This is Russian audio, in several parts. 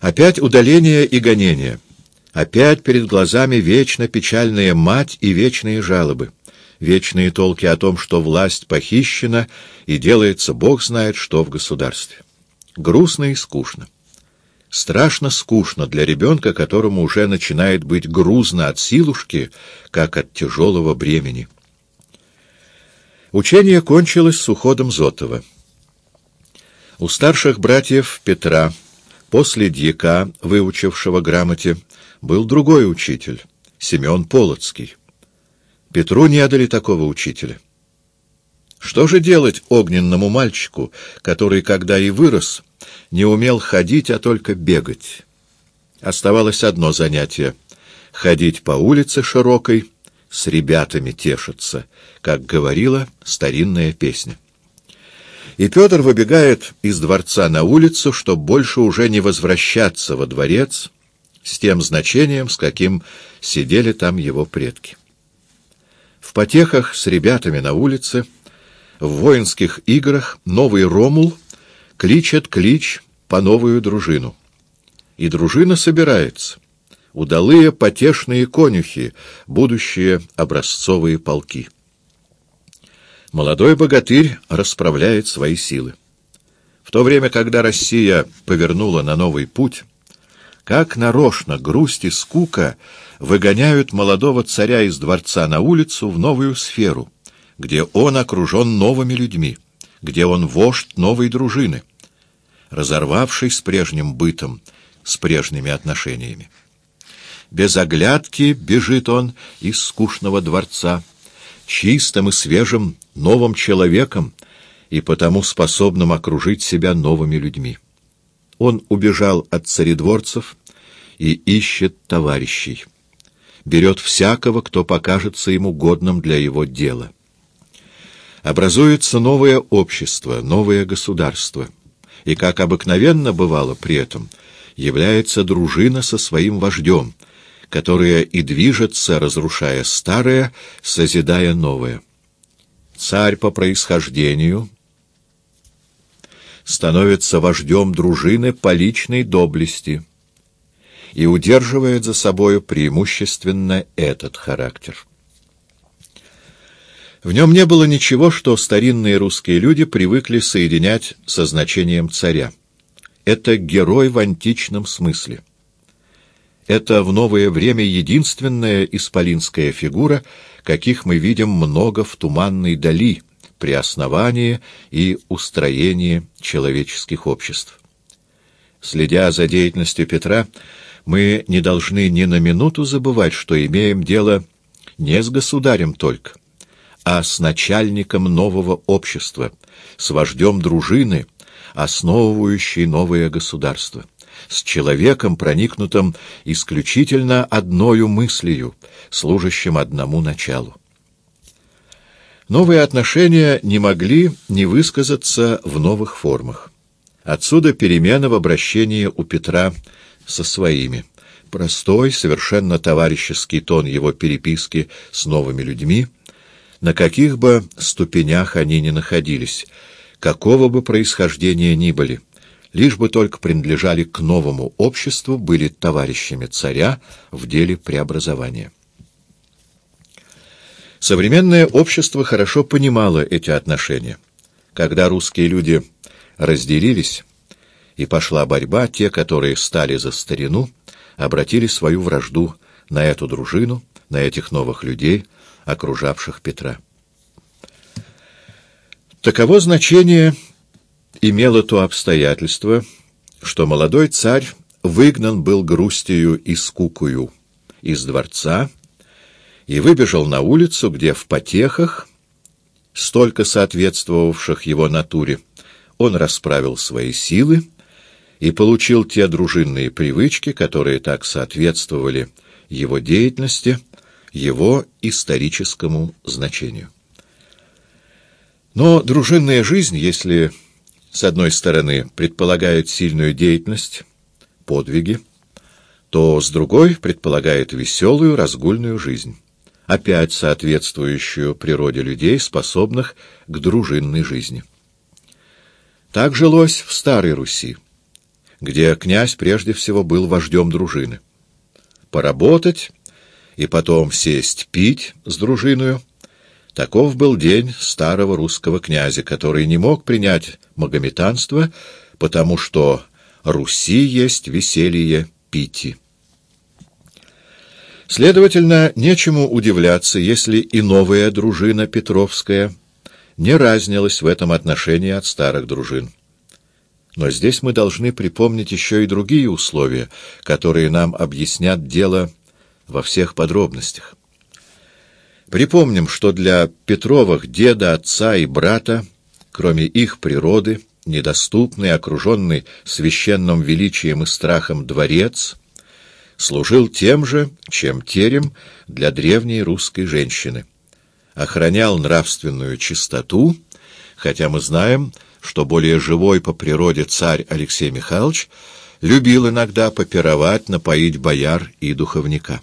Опять удаление и гонение. Опять перед глазами вечно печальная мать и вечные жалобы. Вечные толки о том, что власть похищена и делается бог знает что в государстве. Грустно и скучно. Страшно скучно для ребенка, которому уже начинает быть грузно от силушки, как от тяжелого бремени. Учение кончилось с уходом Зотова. У старших братьев Петра После дьяка, выучившего грамоте, был другой учитель, Семен Полоцкий. Петру не дали такого учителя. Что же делать огненному мальчику, который, когда и вырос, не умел ходить, а только бегать? Оставалось одно занятие — ходить по улице широкой, с ребятами тешиться, как говорила старинная песня. И Петр выбегает из дворца на улицу, чтобы больше уже не возвращаться во дворец с тем значением, с каким сидели там его предки. В потехах с ребятами на улице, в воинских играх новый Ромул кличет клич по новую дружину. И дружина собирается. Удалые потешные конюхи, будущие образцовые полки. Молодой богатырь расправляет свои силы. В то время, когда Россия повернула на новый путь, как нарочно грусть и скука выгоняют молодого царя из дворца на улицу в новую сферу, где он окружен новыми людьми, где он вождь новой дружины, разорвавший с прежним бытом, с прежними отношениями. Без оглядки бежит он из скучного дворца, чистым и свежим новым человеком и потому способным окружить себя новыми людьми. Он убежал от царедворцев и ищет товарищей. Берет всякого, кто покажется ему годным для его дела. Образуется новое общество, новое государство. И, как обыкновенно бывало при этом, является дружина со своим вождем — которая и движется, разрушая старое, созидая новое. Царь по происхождению становится вождем дружины по личной доблести и удерживает за собою преимущественно этот характер. В нем не было ничего, что старинные русские люди привыкли соединять со значением царя. Это герой в античном смысле. Это в новое время единственная исполинская фигура, каких мы видим много в туманной дали при основании и устроении человеческих обществ. Следя за деятельностью Петра, мы не должны ни на минуту забывать, что имеем дело не с государем только, а с начальником нового общества, с вождем дружины, основывающей новое государство с человеком, проникнутым исключительно одною мыслью, служащим одному началу. Новые отношения не могли не высказаться в новых формах. Отсюда перемена в обращении у Петра со своими. Простой, совершенно товарищеский тон его переписки с новыми людьми, на каких бы ступенях они ни находились, какого бы происхождения ни были — лишь бы только принадлежали к новому обществу, были товарищами царя в деле преобразования. Современное общество хорошо понимало эти отношения. Когда русские люди разделились, и пошла борьба, те, которые стали за старину, обратили свою вражду на эту дружину, на этих новых людей, окружавших Петра. Таково значение имело то обстоятельство, что молодой царь выгнан был грустью и скукою из дворца и выбежал на улицу, где в потехах, столько соответствовавших его натуре, он расправил свои силы и получил те дружинные привычки, которые так соответствовали его деятельности, его историческому значению. Но дружинная жизнь, если с одной стороны, предполагает сильную деятельность, подвиги, то с другой предполагает веселую разгульную жизнь, опять соответствующую природе людей, способных к дружинной жизни. Так жилось в Старой Руси, где князь прежде всего был вождем дружины. Поработать и потом сесть пить с дружиною — таков был день старого русского князя, который не мог принять магометанство, потому что Руси есть веселье пити. Следовательно, нечему удивляться, если и новая дружина Петровская не разнилась в этом отношении от старых дружин. Но здесь мы должны припомнить еще и другие условия, которые нам объяснят дело во всех подробностях. Припомним, что для Петровых деда, отца и брата, кроме их природы, недоступный, окруженный священным величием и страхом дворец, служил тем же, чем терем для древней русской женщины. Охранял нравственную чистоту, хотя мы знаем, что более живой по природе царь Алексей Михайлович любил иногда попировать, напоить бояр и духовника.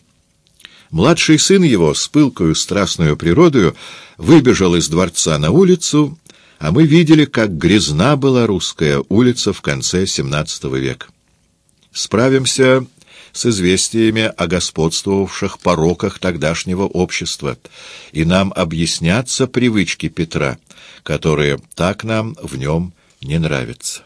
Младший сын его с пылкою страстную природою выбежал из дворца на улицу, а мы видели, как грязна была русская улица в конце XVII века. Справимся с известиями о господствовавших пороках тогдашнего общества, и нам объяснятся привычки Петра, которые так нам в нем не нравятся.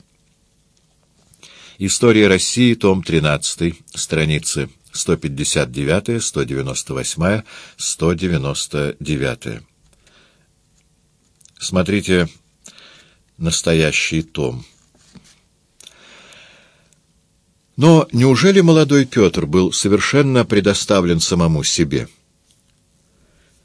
История России, том 13, страницы 159, 198, 199. Смотрите настоящий том. Но неужели молодой Петр был совершенно предоставлен самому себе?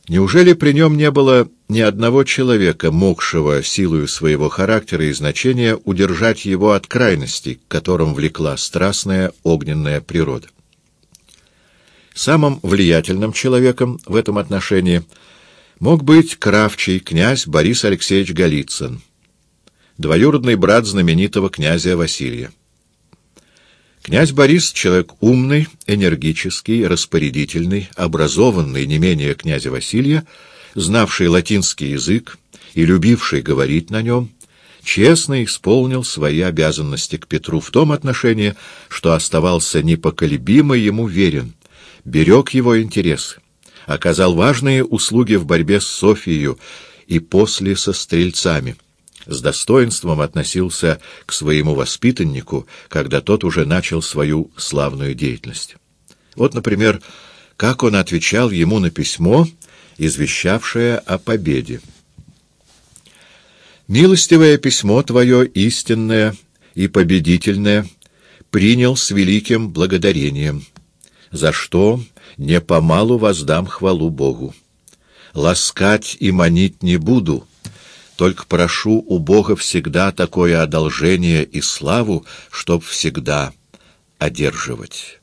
Неужели при нем не было ни одного человека, могшего силою своего характера и значения удержать его от крайностей, к которым влекла страстная огненная природа? Самым влиятельным человеком в этом отношении мог быть кравчий князь Борис Алексеевич Голицын, двоюродный брат знаменитого князя Василия. Князь Борис — человек умный, энергический, распорядительный, образованный не менее князя Василия, знавший латинский язык и любивший говорить на нем, честно исполнил свои обязанности к Петру в том отношении, что оставался непоколебимо ему верен, берег его интересы, оказал важные услуги в борьбе с Софией и после со стрельцами — с достоинством относился к своему воспитаннику, когда тот уже начал свою славную деятельность. Вот, например, как он отвечал ему на письмо, извещавшее о победе. «Милостивое письмо твое истинное и победительное принял с великим благодарением, за что не помалу воздам хвалу Богу. Ласкать и манить не буду» Только прошу у Бога всегда такое одолжение и славу, чтоб всегда одерживать».